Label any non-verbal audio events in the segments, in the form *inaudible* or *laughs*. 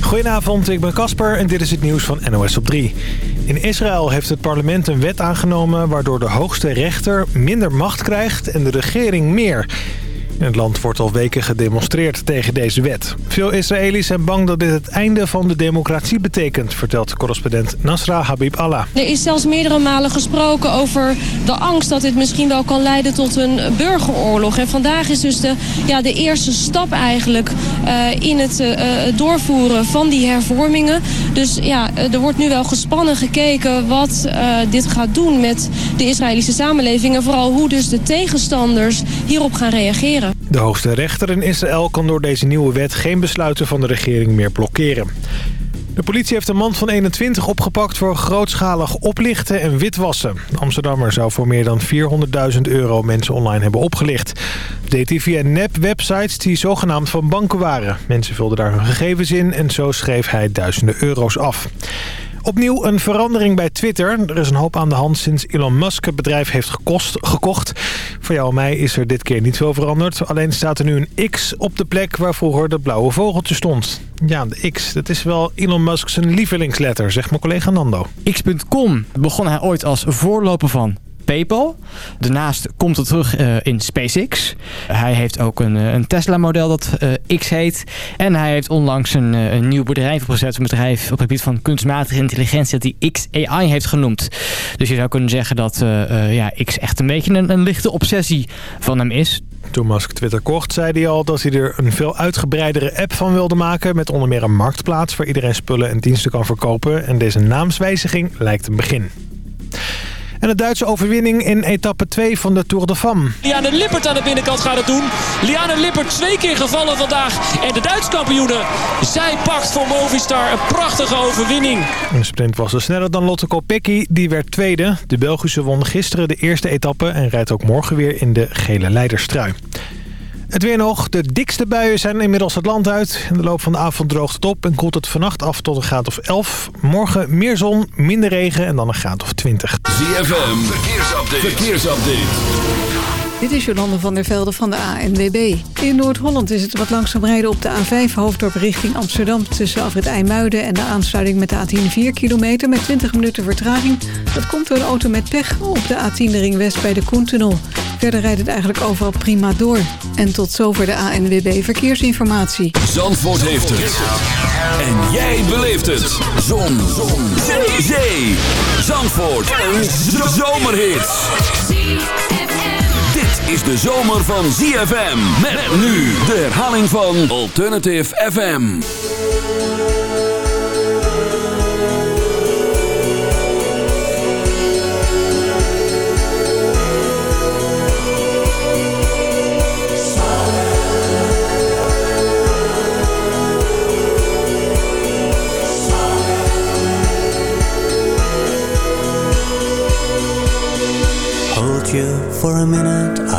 Goedenavond, ik ben Casper en dit is het nieuws van NOS op 3. In Israël heeft het parlement een wet aangenomen... waardoor de hoogste rechter minder macht krijgt en de regering meer... In het land wordt al weken gedemonstreerd tegen deze wet. Veel Israëli's zijn bang dat dit het einde van de democratie betekent... vertelt correspondent Nasra Habib Allah. Er is zelfs meerdere malen gesproken over de angst dat dit misschien wel kan leiden tot een burgeroorlog. En vandaag is dus de, ja, de eerste stap eigenlijk uh, in het uh, doorvoeren van die hervormingen. Dus ja, er wordt nu wel gespannen gekeken wat dit gaat doen met de Israëlische samenleving. En vooral hoe dus de tegenstanders hierop gaan reageren. De hoogste rechter in Israël kan door deze nieuwe wet geen besluiten van de regering meer blokkeren. De politie heeft een man van 21 opgepakt voor grootschalig oplichten en witwassen. De Amsterdammer zou voor meer dan 400.000 euro mensen online hebben opgelicht. Dat deed hij via nep-websites die zogenaamd van banken waren. Mensen vulden daar hun gegevens in en zo schreef hij duizenden euro's af. Opnieuw een verandering bij Twitter. Er is een hoop aan de hand sinds Elon Musk het bedrijf heeft gekost, gekocht. Voor jou en mij is er dit keer niet veel veranderd. Alleen staat er nu een X op de plek waar vroeger dat blauwe vogeltje stond. Ja, de X. Dat is wel Elon Musk's lievelingsletter, zegt mijn collega Nando. X.com begon hij ooit als voorloper van PayPal. Daarnaast komt het terug uh, in SpaceX. Hij heeft ook een, een Tesla-model dat uh, X heet. En hij heeft onlangs een, een nieuw bedrijf opgezet. Een bedrijf op het gebied van kunstmatige intelligentie dat hij XAI heeft genoemd. Dus je zou kunnen zeggen dat ja, X echt een beetje een, een lichte obsessie van hem is. Toen Musk Twitter kocht, zei hij al dat hij er een veel uitgebreidere app van wilde maken... met onder meer een marktplaats waar iedereen spullen en diensten kan verkopen. En deze naamswijziging lijkt een begin. En de Duitse overwinning in etappe 2 van de Tour de Femme. Liane Lippert aan de binnenkant gaat het doen. Liane Lippert twee keer gevallen vandaag. En de Duitse kampioene, zij pakt voor Movistar een prachtige overwinning. Een sprint was er sneller dan Lotte Kopecky. Die werd tweede. De Belgische won gisteren de eerste etappe en rijdt ook morgen weer in de gele leiderstrui. Het weer nog. De dikste buien zijn inmiddels het land uit. In de loop van de avond droogt het op en koelt het vannacht af tot een graad of 11. Morgen meer zon, minder regen en dan een graad of 20. ZFM, verkeersupdate. verkeersupdate. Dit is Jolande van der Velde van de ANWB. In Noord-Holland is het wat langzaam rijden op de A5 hoofddorp richting Amsterdam... tussen Afrit IJmuiden en de aansluiting met de A10 4 kilometer... met 20 minuten vertraging. Dat komt door een auto met pech op de A10 de ring west bij de Koentunnel. Verder rijdt het eigenlijk overal prima door. En tot zover de ANWB Verkeersinformatie. Zandvoort heeft het. En jij beleeft het. Zon. Zon. Zee. Zee. Zandvoort. Een zomerhit. Is de zomer van ZFM. Met nu de herhaling van Alternative FM. you for a minute,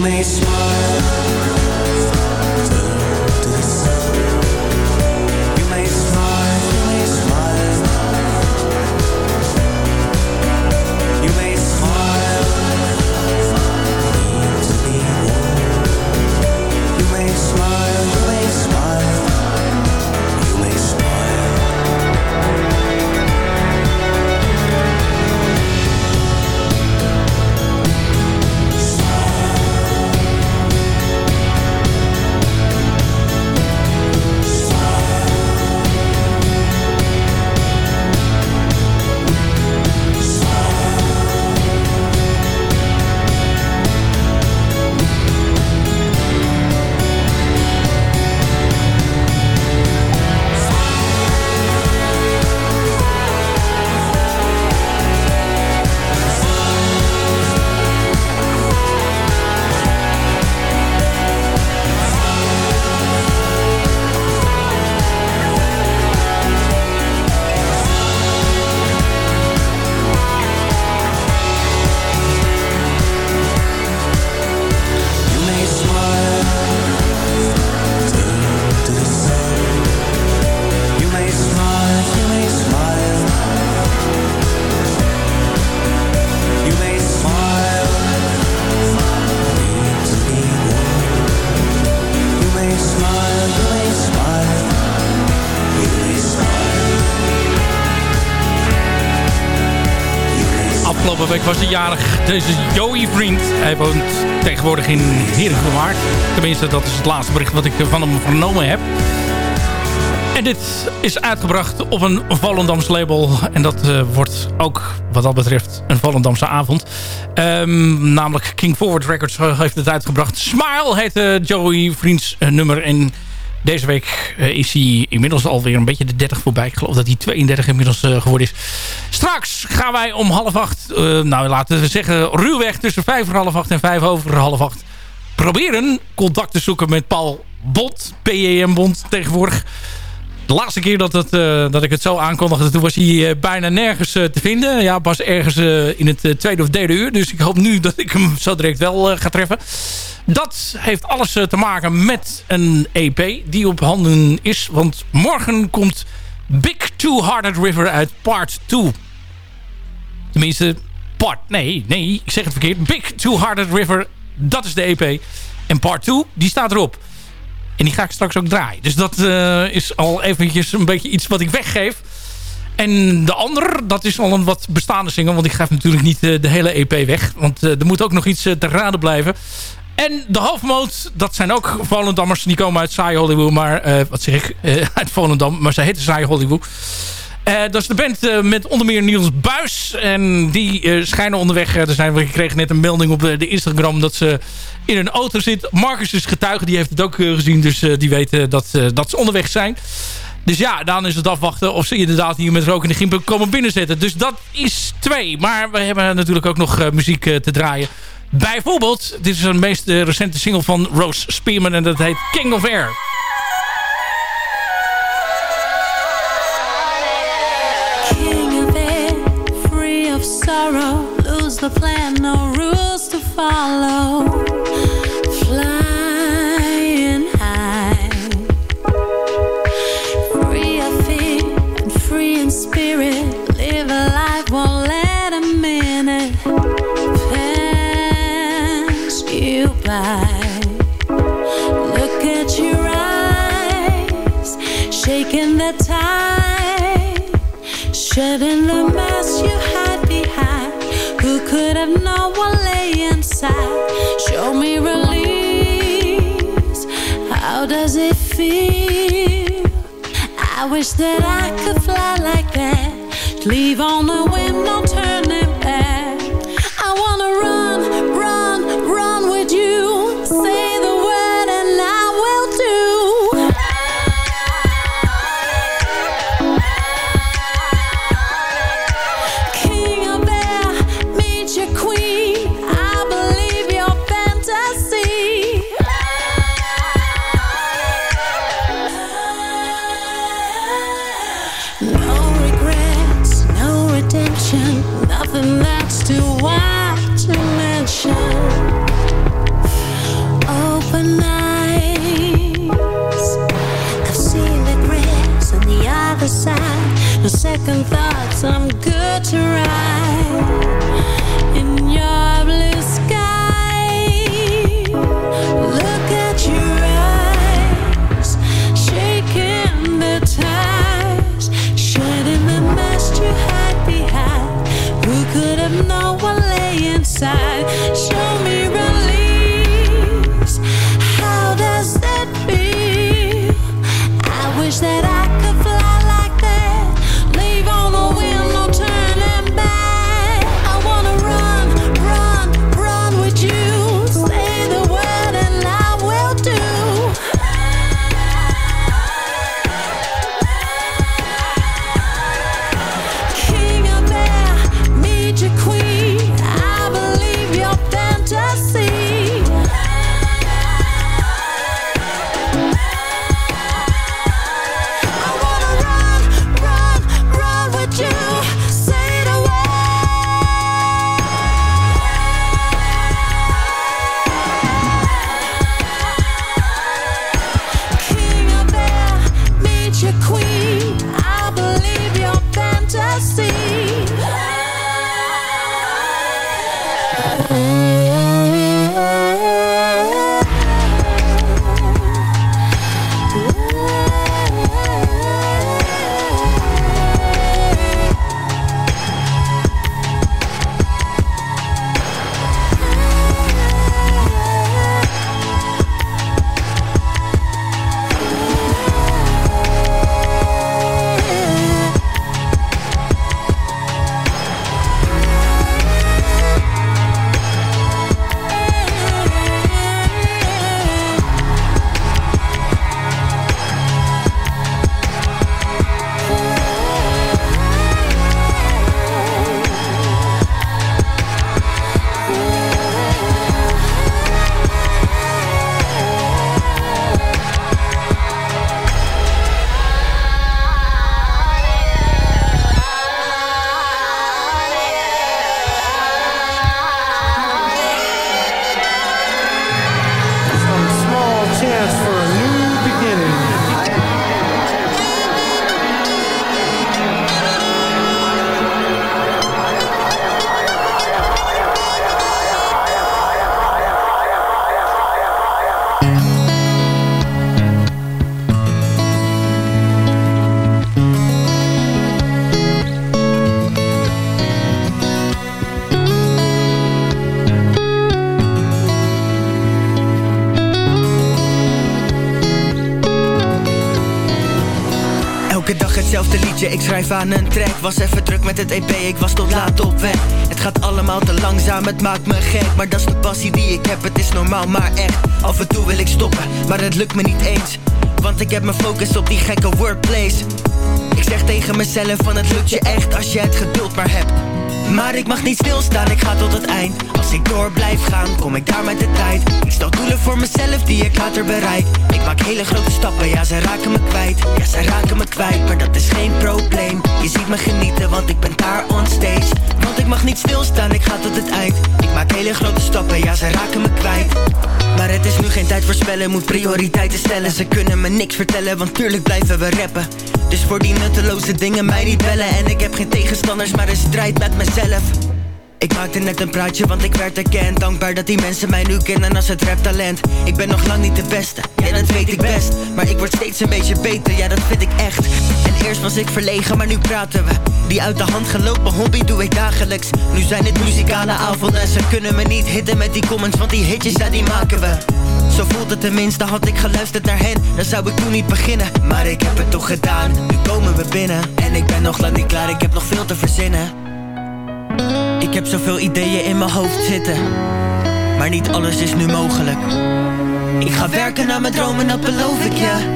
May smile. Was jarig. Deze Joey Vriend. Hij woont tegenwoordig in Herengewaard. Tenminste, dat is het laatste bericht wat ik van hem vernomen heb. En dit is uitgebracht op een Volendams label. En dat uh, wordt ook wat dat betreft een Volendamse avond. Um, namelijk King Forward Records heeft het uitgebracht. Smile heet Joey Vriends uh, nummer. En deze week uh, is hij inmiddels alweer een beetje de 30 voorbij. Ik geloof dat hij 32 inmiddels uh, geworden is. Straks gaan wij om half acht, uh, nou laten we zeggen ruwweg tussen vijf voor half acht en vijf over half acht. Proberen contact te zoeken met Paul Bond, PEM Bond tegenwoordig. De laatste keer dat, het, dat ik het zo aankondigde, toen was hij bijna nergens te vinden. Ja, pas ergens in het tweede of derde uur. Dus ik hoop nu dat ik hem zo direct wel ga treffen. Dat heeft alles te maken met een EP die op handen is. Want morgen komt Big Two Hearted River uit part 2. Tenminste, part... Nee, nee, ik zeg het verkeerd. Big Two Hearted River, dat is de EP. En part 2, die staat erop. En die ga ik straks ook draaien. Dus dat uh, is al eventjes een beetje iets wat ik weggeef. En de ander, dat is al een wat bestaande single. Want ik geef natuurlijk niet uh, de hele EP weg. Want uh, er moet ook nog iets te raden blijven. En de hoofdmoot, dat zijn ook Volendammers. Die komen uit Saai Hollywood. Maar, wat zeg ik? *laughs* Uit Volendam. Maar ze heten Saai Hollywood. Uh, dat is de band met onder meer Niels Buis. En die schijnen onderweg te zijn. We kregen net een melding op de Instagram dat ze in een auto zit. Marcus is getuige, die heeft het ook gezien. Dus die weten dat, dat ze onderweg zijn. Dus ja, dan is het afwachten of ze inderdaad hier met rook in de gimpen komen binnenzetten. Dus dat is twee. Maar we hebben natuurlijk ook nog muziek te draaien. Bijvoorbeeld, dit is een meest recente single van Rose Spearman en dat heet King of Air. Plan, no rules to follow. Flying high, free of fear and free in spirit, live a life, won't let a minute pass you by. Look at your eyes, shaking the tide, shedding the mask Show me release. How does it feel? I wish that I could fly like that. Leave on the wind, no turning back. Redemption, nothing that's too wide to mention. Open eyes, I've seen the grass on the other side. No second thoughts, I'm good to ride schrijf aan een track. Was even druk met het EP, ik was tot laat op weg. Het gaat allemaal te langzaam, het maakt me gek. Maar dat is de passie die ik heb, het is normaal maar echt. Af en toe wil ik stoppen, maar het lukt me niet eens. Want ik heb mijn focus op die gekke workplace. Ik zeg tegen mezelf van het lukt je echt als je het geduld maar hebt maar ik mag niet stilstaan, ik ga tot het eind. Als ik door blijf gaan, kom ik daar met de tijd. Ik stel doelen voor mezelf die ik later bereik. Ik maak hele grote stappen, ja ze raken me kwijt. Ja ze raken me kwijt, maar dat is geen probleem. Je ziet me genieten, want ik ben daar on stage. Want ik mag niet stilstaan, ik ga tot het eind. Ik maak hele grote stappen, ja ze raken me kwijt. Maar het is nu geen tijd voor spellen, moet prioriteiten stellen. Ze kunnen me niks vertellen, want tuurlijk blijven we rappen. Dus voor die nutteloze dingen mij niet bellen. En ik heb geen tegenstanders, maar een strijd met mezelf ik maakte net een praatje, want ik werd erkend. Dankbaar dat die mensen mij nu kennen als het raptalent. Ik ben nog lang niet de beste, ja dat weet ik best. Maar ik word steeds een beetje beter, ja dat vind ik echt. En eerst was ik verlegen, maar nu praten we. Die uit de hand gelopen hobby doe ik dagelijks. Nu zijn het muzikale avonden Ze kunnen me niet hitten met die comments, want die hitjes, ja die maken we. Zo voelt het tenminste, had ik geluisterd naar hen. Dan zou ik toen niet beginnen Maar ik heb het toch gedaan, nu komen we binnen En ik ben nog lang niet klaar, ik heb nog veel te verzinnen heb zoveel ideeën in mijn hoofd zitten. Maar niet alles is nu mogelijk. Ik ga werken naar mijn dromen, dat beloof ik je.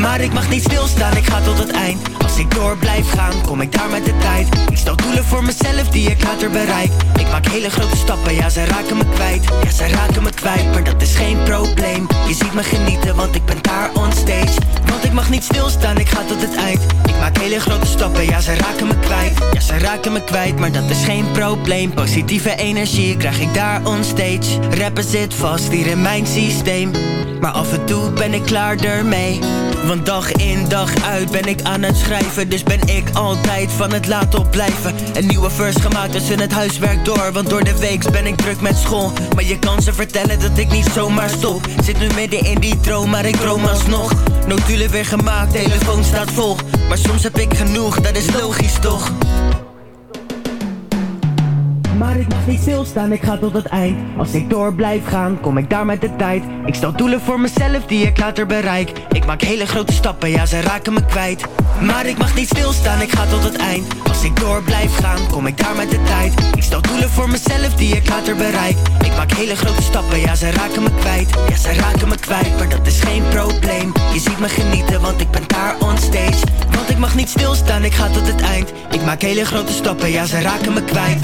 Maar ik mag niet stilstaan, ik ga tot het eind Als ik door blijf gaan, kom ik daar met de tijd. Ik stel doelen voor mezelf die ik later bereik. Ik maak hele grote stappen, ja ze raken me kwijt. Ja ze raken me kwijt, maar dat is geen probleem. Je ziet me genieten, want ik ben daar on stage. Want ik mag niet stilstaan, ik ga tot het eind. Ik maak hele grote stappen, ja ze raken me kwijt. Ja ze raken me kwijt, maar dat is geen probleem. Positieve energie krijg ik daar on stage. Rappen zit vast hier in mijn systeem. Maar af en toe ben ik klaar ermee. Want dag in dag uit ben ik aan het schrijven Dus ben ik altijd van het laat opblijven. Een nieuwe verse gemaakt tussen het huiswerk door. Want door de weeks ben ik druk met school. Maar je kan ze vertellen dat ik niet zomaar stop. Zit nu midden in die droom, maar ik droom alsnog. Notulen weer gemaakt, telefoon staat vol. Maar soms heb ik genoeg, dat is logisch toch maar ik mag niet stilstaan, ik ga tot het eind. Als ik door blijf gaan, kom ik daar met de tijd. Ik stel doelen voor mezelf die ik later bereik. Ik maak hele grote stappen, ja ze raken me kwijt. Maar ik mag niet stilstaan, ik ga tot het eind. Als ik door blijf gaan, kom ik daar met de tijd. Ik stel doelen voor mezelf die ik later bereik. Ik maak hele grote stappen, ja ze raken me kwijt. Ja ze raken me kwijt, maar dat is geen probleem. Je ziet me genieten, want ik ben daar on stage. Want ik mag niet stilstaan, ik ga tot het eind. Ik maak hele grote stappen, ja ze raken me kwijt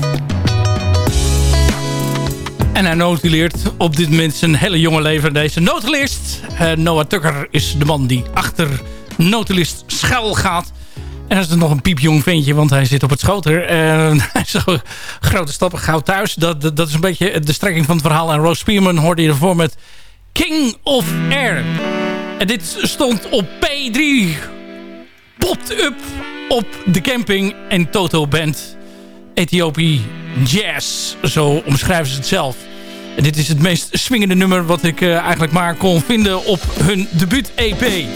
En hij notuleert op dit moment zijn hele jonge leven deze notulist. Uh, Noah Tucker is de man die achter notulist schuil gaat. En dat is nog een piepjong ventje, want hij zit op het schoter. Uh, *laughs* zo grote stappen gauw thuis. Dat, dat, dat, is een beetje de strekking van het verhaal. En Rose Spearman hoorde je ervoor met King of Air. En dit stond op P3. Popt up op de camping en Toto Band. Ethiopië Jazz. Zo omschrijven ze het zelf. En dit is het meest swingende nummer wat ik uh, eigenlijk maar kon vinden op hun debuut-EP.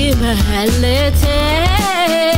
My immortality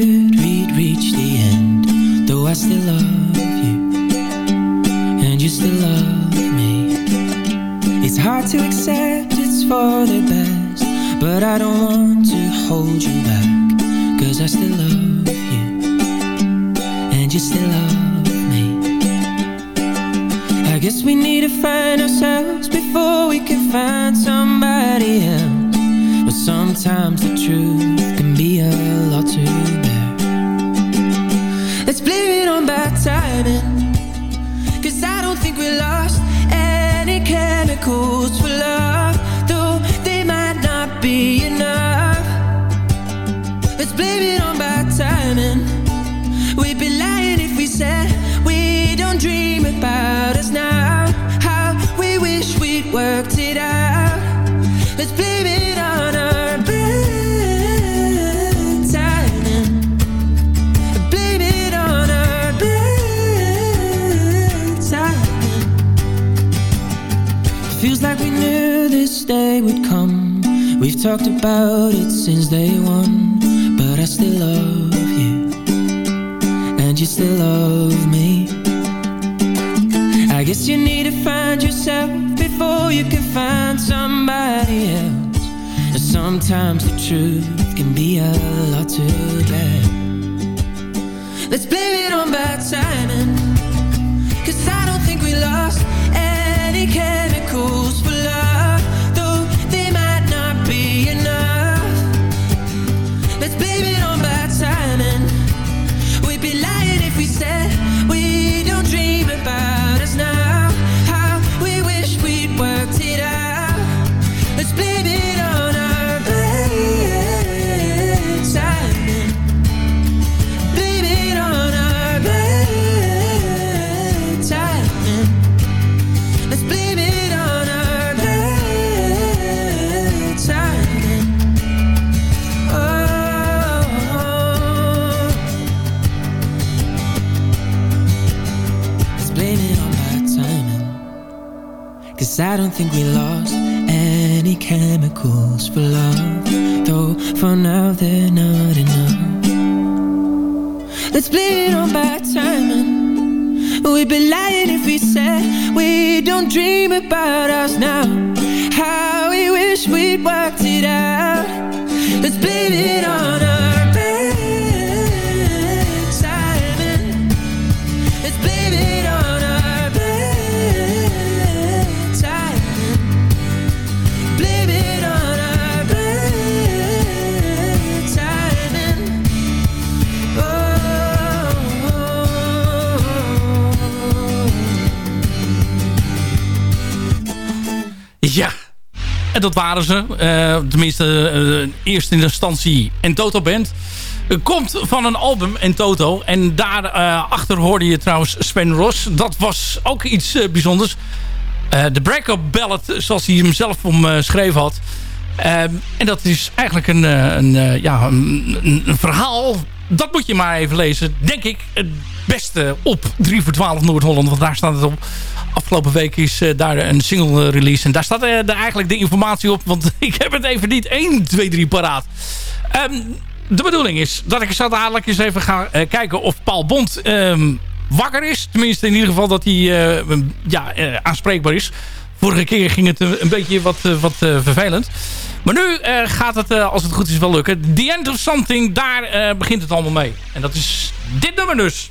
understood we'd reach the end. Though I still love you, and you still love me. It's hard to accept it's for the best, but I don't want to hold you back. Cause I still love you, and you still love me. I guess we need to find ourselves before we can find somebody else. But sometimes the truth can be a lot to timing. Cause I don't think we lost any chemicals for love. We've talked about it since day one. But I still love you. And you still love me. I guess you need to find yourself before you can find somebody else. And sometimes the truth can be a lot to bear. I don't think we lost any chemicals for love. Though for now they're not enough. Let's blame it on bad timing. We'd be lying if we said We don't dream about us now. How we wish we'd worked it out. Let's blame it on our En dat waren ze. Eh, tenminste, eh, eerst in instantie en Toto Band. Eh, komt van een album en Toto. En daarachter achter hoorde je trouwens Sven Ross. Dat was ook iets bijzonders. De break-up ballad, zoals hij hem zelf omschreven had. Ehm, en dat is eigenlijk een, een, ja, een, verhaal. Dat moet je maar even lezen. Denk ik beste op 3 voor 12 Noord-Holland. Want daar staat het op. Afgelopen week is eh, daar een single eh, release. En daar staat eh, de- eigenlijk de informatie op. Want *laughs* ik heb het even niet 1, 2, 3 paraat. Ehm, de bedoeling is dat ik zo dadelijk eens even ga kijken of Paul Bond ehm, wakker is. Tenminste in ieder geval dat hij ja, aanspreekbaar is. Vorige keer ging het een beetje wat, wat vervelend. Maar nu gaat het, als het goed is, wel lukken. The End of Something, daar begint het allemaal mee. En dat is dit nummer dus.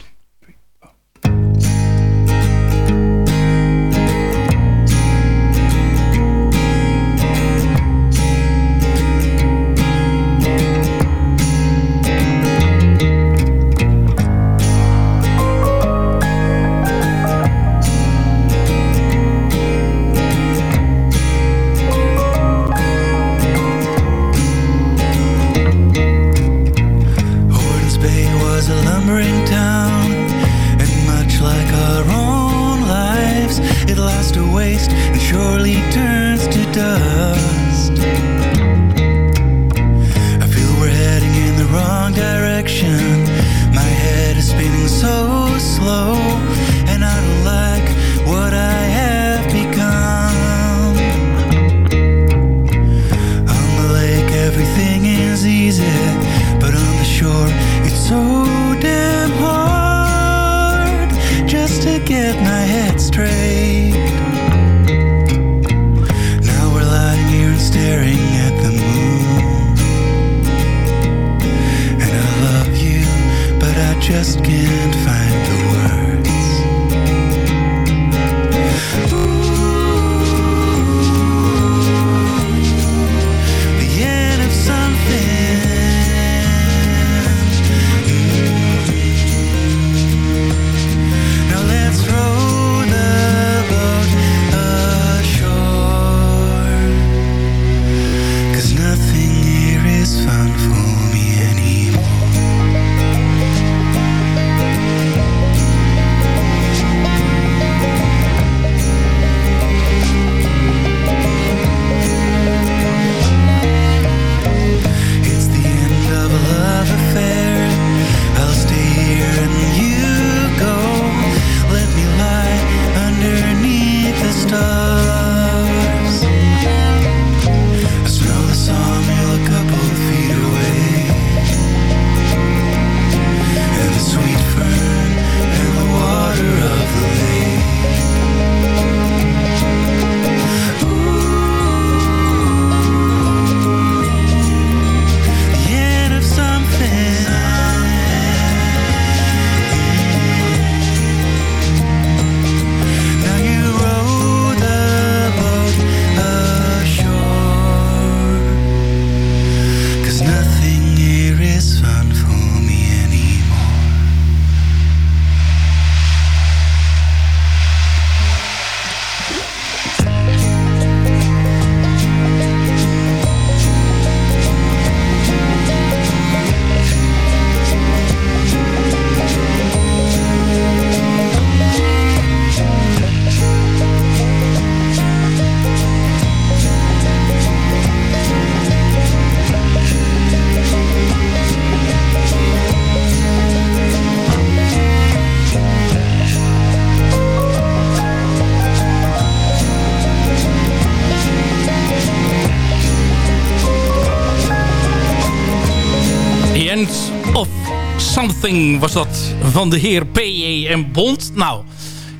Something was dat van de heer P.J.M. Bond. Nou,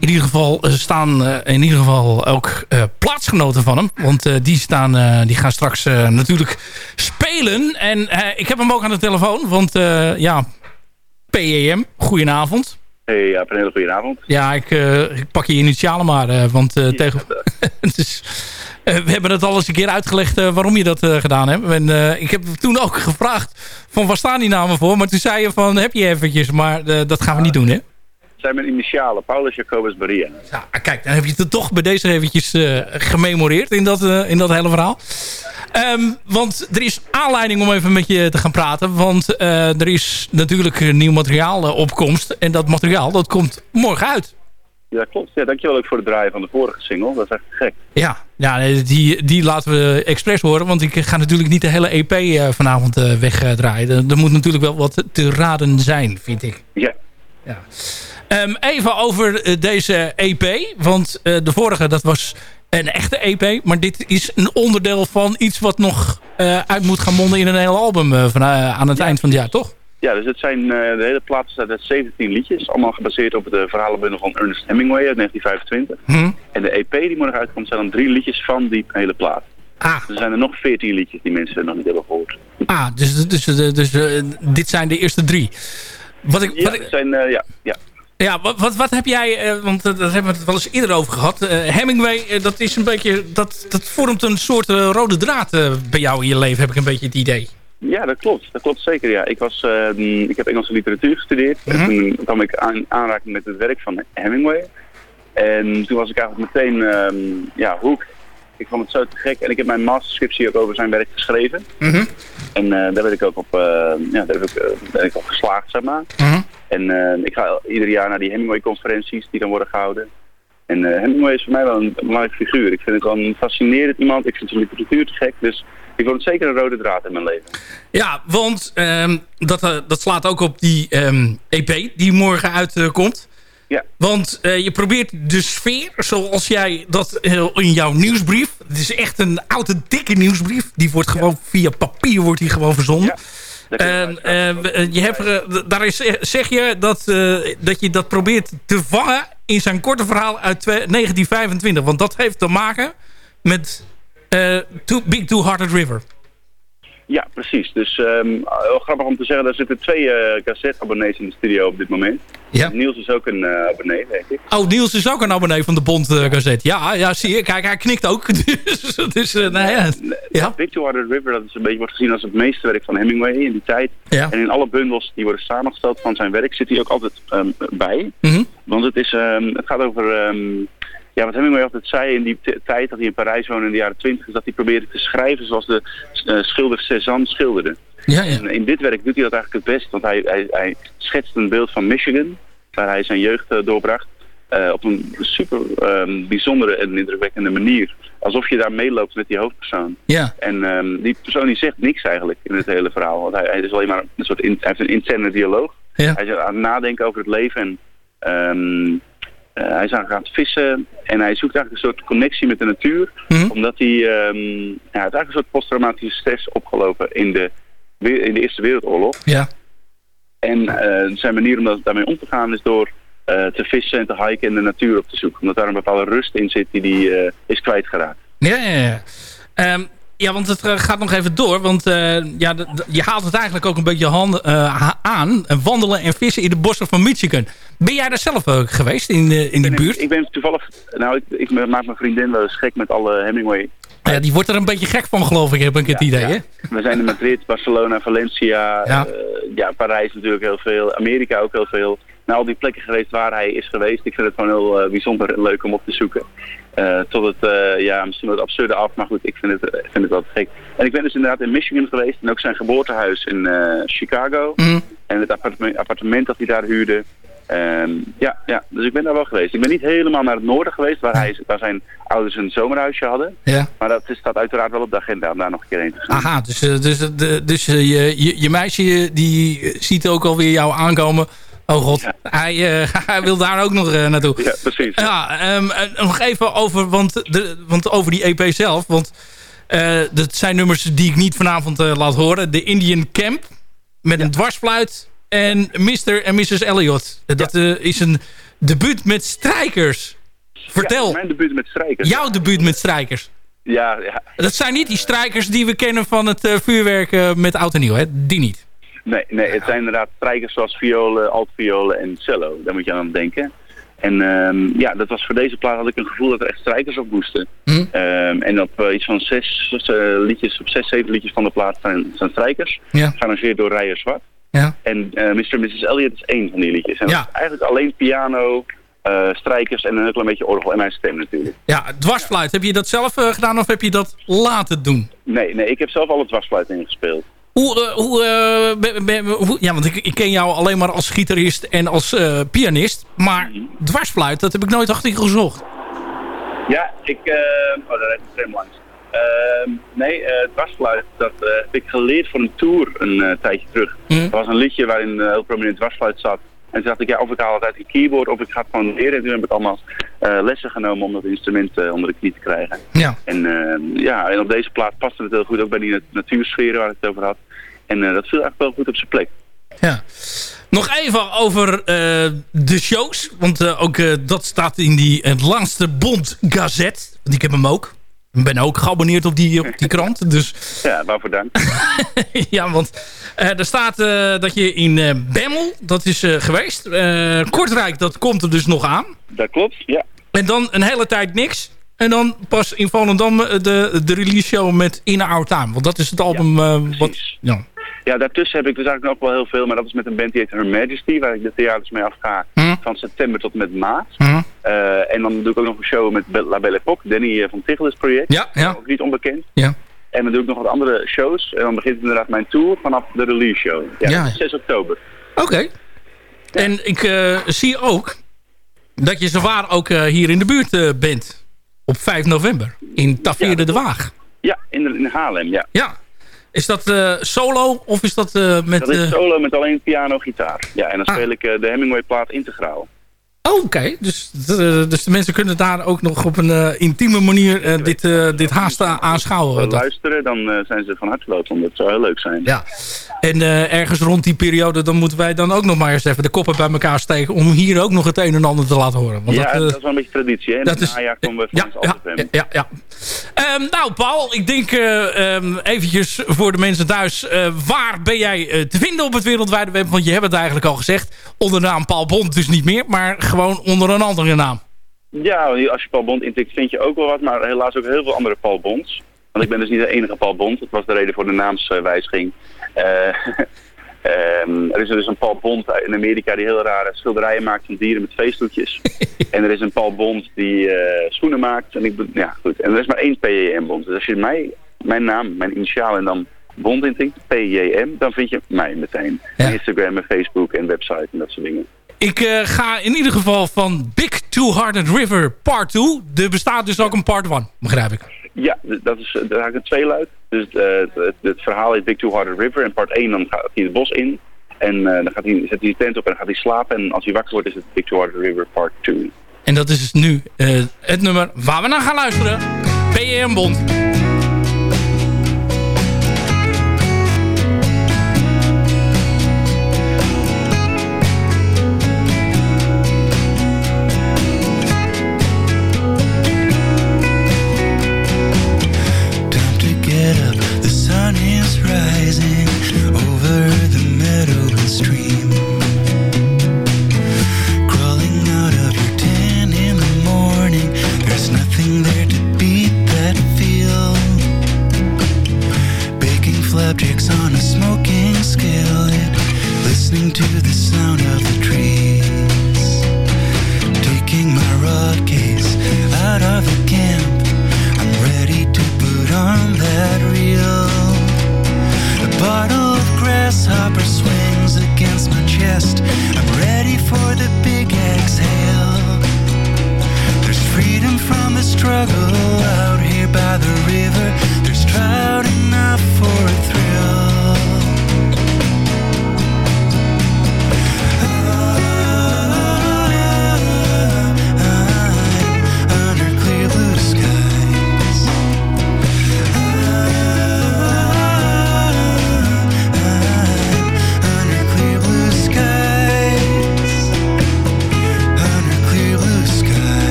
in ieder geval eh, staan eh, in ieder geval ook eh, plaatsgenoten van hem. Want die, staan, die gaan straks natuurlijk spelen. En ik heb hem ook aan de telefoon. Want ja, P.J.M. goedenavond. Hey, ja, een hele goede avond. Ja, ik, ik pak je initialen maar. want tegen... *laughs* dus, eh, we hebben het al eens een keer uitgelegd eh, waarom je dat eh, gedaan hebt. En eh, ik heb toen ook gevraagd van waar staan die namen voor. Maar toen zei je van heb je eventjes. Maar eh, dat gaan we niet doen hè. Zijn mijn initialen, Paulus Jacobus Maria. Ja, kijk, dan heb je het toch bij deze eventjes eh, gememoreerd in dat, eh, in dat hele verhaal. Ehm, want er is aanleiding om even met je te gaan praten. Want eh, er is natuurlijk nieuw materiaal eh, opkomst. En dat materiaal dat komt morgen uit. Ja, klopt. Ja, dankjewel ook voor het draaien van de vorige single. Dat is echt gek. Ja, ja die, die laten we expres horen. Want ik ga natuurlijk niet de hele EP eh, vanavond eh, wegdraaien. Er, moet natuurlijk wel wat te raden zijn, vind ik. Ja. ja. Ehm, even over eh, deze EP. Want de vorige, dat was een echte EP. Maar dit is een onderdeel van iets wat nog uit moet gaan monden in een heel album van, aan het eind van het jaar, toch? Ja, dus het zijn, eh, de hele plaat bestaat uit 17 liedjes. Allemaal gebaseerd op de verhalenbundel van Ernest Hemingway uit 1925. Hm? En de EP die morgen uitkomt zijn dan drie liedjes van die hele plaat. Ah. Er zijn er nog 14 liedjes die mensen nog niet hebben gehoord. Ah, dus, dus, dus, dus eh, dit zijn de eerste drie. Wat ik, Ja, wat ik, het zijn, eh, ja, ja. Ja, wat, wat, wat heb jij, want daar hebben we het wel eens eerder over gehad. Eh, Hemingway, dat is een beetje, dat, dat vormt een soort rode draad bij jou in je leven, heb ik een beetje het idee. Ja, dat klopt. Dat klopt zeker, ja. Ik, was, eh, ik heb Engelse literatuur gestudeerd. Mhm. En toen kwam ik aan aanraking met het werk van Hemingway. En toen was ik eigenlijk meteen, ehm, ja, hoek. Ik vond het zo te gek. En ik heb mijn masterscriptie ook over zijn werk geschreven. Mhm. En eh, daar ben ik ook op, eh, ja, daar ik, eh, ben ik op geslaagd, zeg maar. Mhm. En eh, ik ga ieder jaar naar die Hemingway-conferenties die dan worden gehouden. En eh, Hemingway is voor mij wel een belangrijke figuur. Ik vind het wel een fascinerend iemand. Ik vind zijn literatuur te gek. Dus ik vond het zeker een rode draad in mijn leven. Ja, want ehm, dat, eh, dat slaat ook op die ehm, EP die morgen uitkomt. Ja. Want eh, je probeert de sfeer, zoals jij dat in jouw nieuwsbrief... Het is echt een authentieke nieuwsbrief. Die wordt gewoon via papier wordt die gewoon verzonden. En, eh, we- eh, je hebt, daar is, zeg je dat, dat je dat probeert te vangen in zijn korte verhaal uit twe- 1925. Want dat heeft te maken met Too Big Two-Hearted River. Ja, precies. Dus ehm heel grappig om te zeggen, er zitten twee eh cassette-abonnees in de studio op dit moment. Ja. Niels is ook een eh, abonnee, denk ik. Oh, Niels is ook een abonnee van de Bond eh, Gazette. Ja, ja, zie je. Kijk, hij knikt ook. *laughs* dus, dus eh, nou ja. ja. Hearted River, dat is een beetje wordt gezien als het meesterwerk van Hemingway in die tijd. Ja. En in alle bundels die worden samengesteld van zijn werk zit hij ook altijd ehm, bij. Mhm. Want het, is, ehm, het gaat over... ja, wat Hemingway altijd zei in die tijd dat hij in Parijs woonde in de jaren twintig... is dat hij probeerde te schrijven zoals de eh, schilder Cézanne schilderde. Ja, ja. En in dit werk doet hij dat eigenlijk het best. Want hij, hij, hij schetst een beeld van Michigan, waar hij zijn jeugd eh, doorbracht. eh, op een super ehm, bijzondere en indrukwekkende manier. Alsof je daar meeloopt met die hoofdpersoon. Ja. En ehm, die persoon die zegt niks eigenlijk in het hele verhaal. Want hij, hij is alleen maar een soort in- hij heeft een interne dialoog. Ja. Hij is aan het nadenken over het leven. En ehm, eh, hij is aan het vissen. En hij zoekt eigenlijk een soort connectie met de natuur. Mhm. Omdat hij, ehm, ja, heeft eigenlijk een soort posttraumatische stress opgelopen in de, in de Eerste Wereldoorlog. Ja. En eh, zijn manier om dat, daarmee om te gaan is door eh, te vissen en te hiken en de natuur op te zoeken. Omdat daar een bepaalde rust in zit die hij is kwijtgeraakt. Ja, ja, ja. Ehm, ja, want het eh, gaat nog even door. Want eh, ja, je haalt het eigenlijk ook een beetje hand, ha- aan. wandelen en vissen in de bossen van Michigan. Ben jij daar zelf ook geweest in, in die buurt? Ik ben toevallig, nou ik, ik maak mijn vriendin wel eens gek met alle Hemingway. Ja, die wordt er een beetje gek van, geloof ik, heb ik het idee. Hè? We zijn in Madrid, Barcelona, Valencia, Ja. ja. ja, Parijs natuurlijk heel veel, Amerika ook heel veel. Naar al die plekken geweest waar hij is geweest. Ik vind het gewoon heel eh, bijzonder leuk om op te zoeken. Eh, tot het, eh, ja, misschien wat absurde af, maar goed, ik vind het, ik vind het wel gek. En ik ben dus inderdaad in Michigan geweest en ook zijn geboortehuis in Chicago. Mhm. En het appartement, appartement dat hij daar huurde. Ehm, ja, ja, dus ik ben daar wel geweest. Ik ben niet helemaal naar het noorden geweest, waar, hij, waar zijn ouders een zomerhuisje hadden. Ja. Maar dat staat uiteraard wel op de agenda om daar nog een keer heen te gaan. Aha, dus, dus, dus eh, je, je, je meisje die ziet ook alweer jou aankomen. Oh god, hij, eh, *laughs* hij wil daar ook nog eh, naartoe. Ja, precies. Ja, ehm, en nog even over, want, de, want over die EP zelf. Want eh, dat zijn nummers die ik niet vanavond eh, laat horen. De Indian Camp met een dwarsfluit En Mr. en Mrs. Elliot. Dat eh, is een debuut met strijkers. Vertel. Mijn debuut met strijkers. Jouw debuut met strijkers. Ja, ja. Dat zijn niet die strijkers die we kennen van het eh, vuurwerk eh, met oud en nieuw. Hè? Die niet. Nee, nee, het zijn inderdaad strijkers zoals violen, altviolen en cello. Daar moet je aan denken. En ehm, ja, dat was voor deze plaat had ik een gevoel dat er echt strijkers op moesten. Hm. Ehm, en op iets van zes eh, liedjes, op zes, zeven liedjes van de plaat zijn, zijn strijkers. Ja. Gearrangeerd door Rijer Zwart. Ja. En eh, Mr. en Mrs. Elliot is één van die liedjes. En Ja. dat is eigenlijk alleen piano, eh, strijkers en een klein beetje orgel en mijn stem natuurlijk. Ja, dwarsfluit. Heb je dat zelf gedaan of heb je dat laten doen? Nee, nee, ik heb zelf alle dwarsfluit ingespeeld. Hoe, eh, hoe, eh, hoe- ja, want ik, ik ken jou alleen maar als gitarist en als eh, pianist. Maar dwarsfluit, dat heb ik nooit achter je gezocht. Ja, ik... oh, daar rijdt een tram langs. Ehm, nee, eh dwarsfluit, dat heb ik geleerd voor een tour een tijdje terug. Hm. Er was een liedje waarin een heel prominent dwarsfluit zat. En toen dacht ik, ja, of ik haal het uit een keyboard of ik ga het gewoon leren. En toen heb ik allemaal eh, lessen genomen om dat instrument eh, onder de knie te krijgen. Ja. En ehm, ja, en op deze plaat paste het heel goed, ook bij die nat- natuursferen waar ik het over had. En eh, dat viel eigenlijk wel goed op zijn plek. Ja. Nog even over de shows. Want ook dat staat in die het langste Bond Gazette. Want ik heb hem ook. Ik ben ook geabonneerd op die, op die krant. Dus *laughs* Ja, waarvoor dank. *laughs* ja, want eh, er staat eh, dat je in eh, Bemmel, dat is geweest. Kortrijk, dat komt er dus nog aan. Dat klopt, ja. En dan een hele tijd niks. En dan pas in Volendam de, de release show met In Our Time. Want dat is het album eh, wat... Ja. Ja, daartussen heb ik dus eigenlijk nog wel heel veel, maar dat is met een band die heet Her Majesty, waar ik de theaters mee afga Hm. van september tot met maart. Hm. Eh, en dan doe ik ook nog een show met La Belle Époque, Danny eh, van Tichelis project. Ja, ja. Ook niet onbekend. Ja. En dan doe ik nog wat andere shows. En dan begint inderdaad mijn tour vanaf de release show. Ja, Ja. dat is 6 oktober. Oké. En ik eh, zie ook dat je zowaar ook hier in de buurt bent. Op 5 november. In Taveerde de Waag. Ja, in, in Haarlem, ja. Ja. Is dat solo of is dat met... Dat is solo met alleen piano, gitaar. Ja, en dan Ah. speel ik de Hemingway plaat integraal. Oh, oké. Dus, eh, dus de mensen kunnen daar ook nog op een eh, intieme manier eh, dit, eh, dit haast aanschouwen. Luisteren, dan zijn ze van harte welkom. Dat zou heel leuk zijn. Ja. En ergens rond die periode, dan moeten wij dan ook nog maar eens even de koppen bij elkaar steken... om hier ook nog het een en ander te laten horen. Want ja, dat, dat is wel een beetje traditie. Hè? In dat het najaar komen we ja, van altijd hem. ja, ja. Ehm, nou, Paul, ik denk ehm, eventjes voor de mensen thuis... waar ben jij te vinden op het wereldwijde web? Want je hebt het eigenlijk al gezegd. Onder de naam Paul Bond dus niet meer, maar gewoon onder een andere naam. Ja, als je Paul Bond intikt vind je ook wel wat, maar helaas ook heel veel andere Paul Bonds. Want ik ben dus niet de enige Paul Bond. Dat was de reden voor de naamswijziging. Eh, *laughs* ehm, er is dus een Paul Bond in Amerika die heel rare schilderijen maakt van dieren met feestdoekjes. *laughs* en er is een Paul Bond die eh, schoenen maakt. En ik, ja, goed. En er is maar één PJM-bond. Dus als je mij, mijn naam, mijn initiaal en dan Bond intikt, PJM, dan vind je mij meteen. Instagram en Facebook en website en dat soort dingen. Ik eh, ga in ieder geval van Big Two-Hearted River Part 2. Er bestaat dus ook een Part 1, begrijp ik. Ja, dat is daar ga ik het tweeluid. Dus eh, het, het, verhaal is Big Two Hearted River. En part 1 dan gaat hij het bos in. En eh, dan gaat hij, zet hij die tent op en dan gaat hij slapen. En als hij wakker wordt is het Big Two Hearted River part 2. En dat is nu eh, het nummer waar we naar gaan luisteren. PM Bond.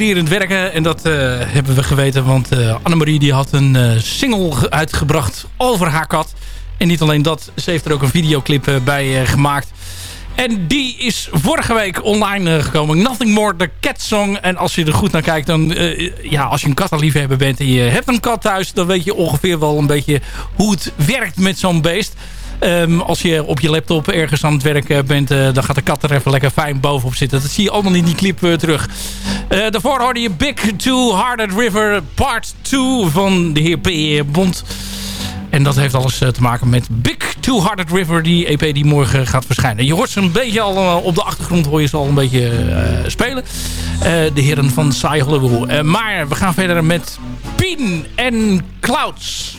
Inspirerend werken. En dat eh, hebben we geweten. Want eh, Annemarie die had een eh, single ge- uitgebracht over haar kat. En niet alleen dat, ze heeft er ook een videoclip bij gemaakt. En die is vorige week online gekomen. Nothing More, the Cat Song. En als je er goed naar kijkt, dan... ja, als je een kattenliefhebber bent en je hebt een kat thuis... dan weet je ongeveer wel een beetje hoe het werkt met zo'n beest. Ehm, als je op je laptop ergens aan het werk bent... eh, dan gaat de kat er even lekker fijn bovenop zitten. Dat zie je allemaal in die clip eh, terug. Eh, daarvoor hoorde je Big Two-Hearted River Part 2 van de heer P. Bond... En dat heeft alles te maken met Big Two-Hearted River, die EP die morgen gaat verschijnen. Je hoort ze een beetje al op de achtergrond, hoor je ze al een beetje spelen. De heren van Saai Hollywood. Eh, maar we gaan verder met Pien en Clouds.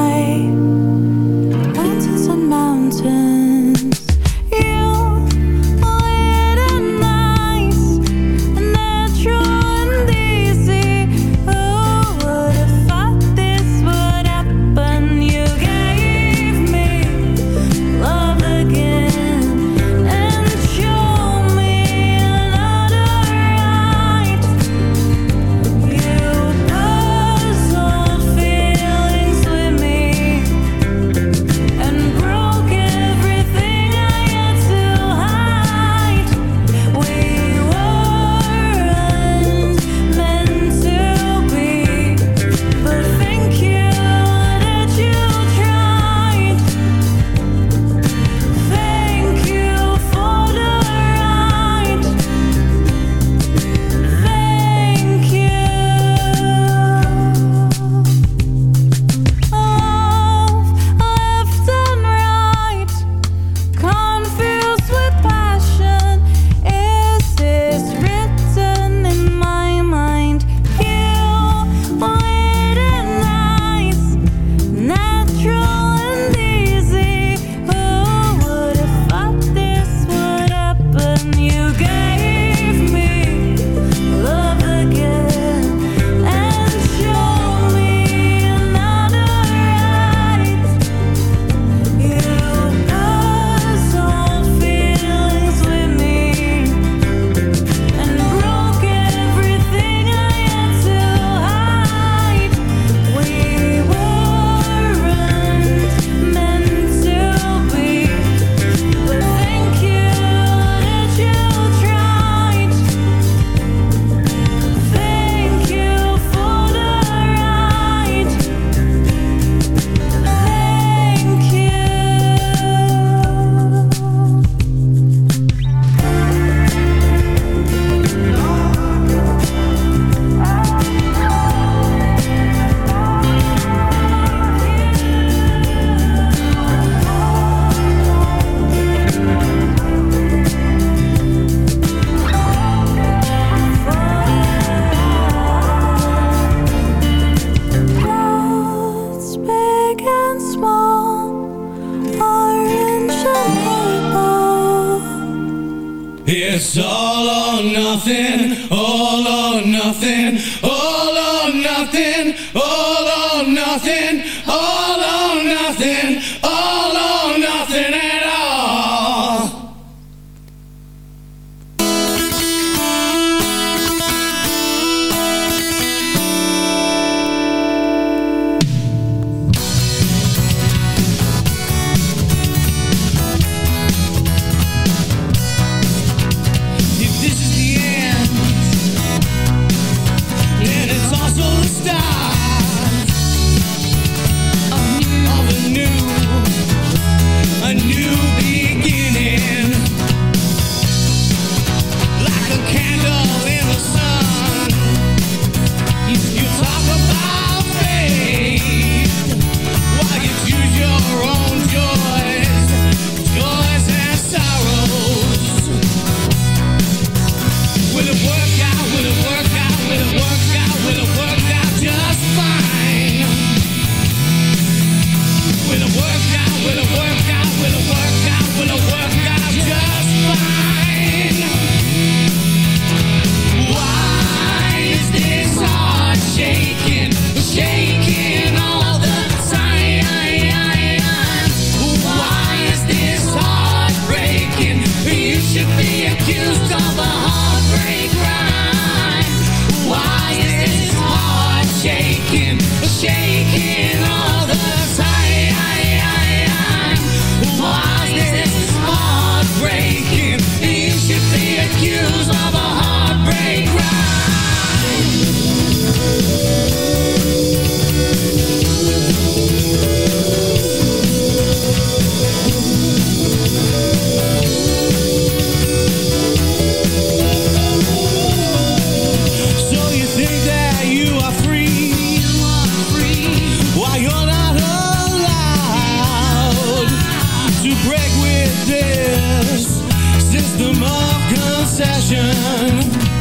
obsession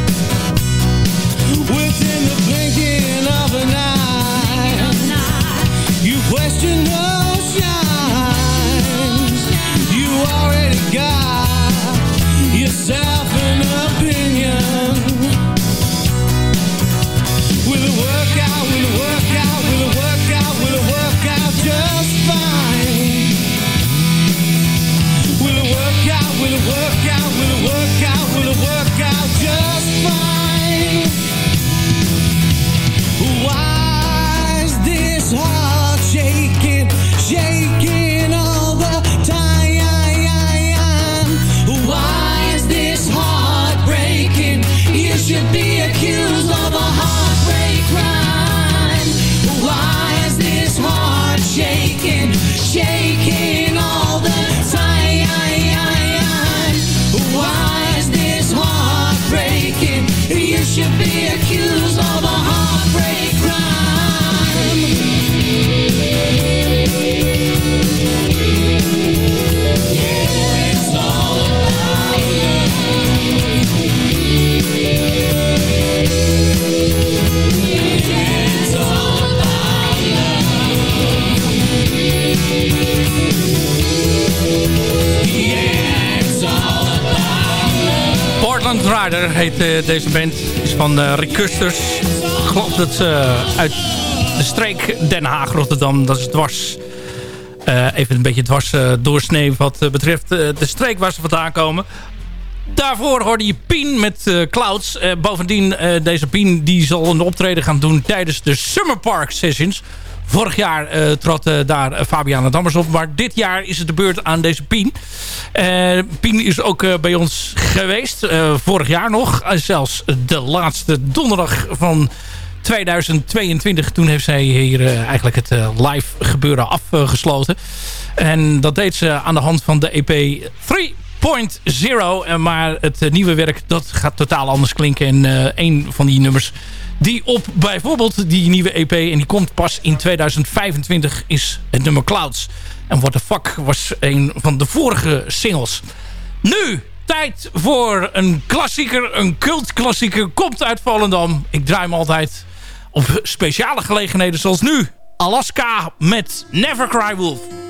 Rider heet eh, deze band. Is van eh, Rick. Ik geloof dat ze eh, uit de streek Den Haag, Rotterdam. Dat is dwars. even een beetje dwars doorsnee wat betreft de streek waar ze vandaan komen. Daarvoor hoorde je Pien met Clouds. Bovendien, eh, deze Pien die zal een optreden gaan doen tijdens de Summer Park Sessions. Vorig jaar eh, trad eh, daar Fabiana Dammers op. Maar dit jaar is het de beurt aan deze Pien. Eh, Pien is ook bij ons geweest. vorig jaar nog. Zelfs de laatste donderdag van 2022. Toen heeft zij hier eigenlijk het live gebeuren afgesloten. En dat deed ze aan de hand van de EP 3.0. Eh, maar het nieuwe werk dat gaat totaal anders klinken. En eh, een van die nummers die op bijvoorbeeld die nieuwe EP... en die komt pas in 2025 is het nummer Clouds. En What the Fuck was een van de vorige singles. Nu, tijd voor een klassieker, een cultklassieker. Komt uit Volendam. Ik draai hem altijd op speciale gelegenheden zoals nu. Alaska met Never Cry Wolf.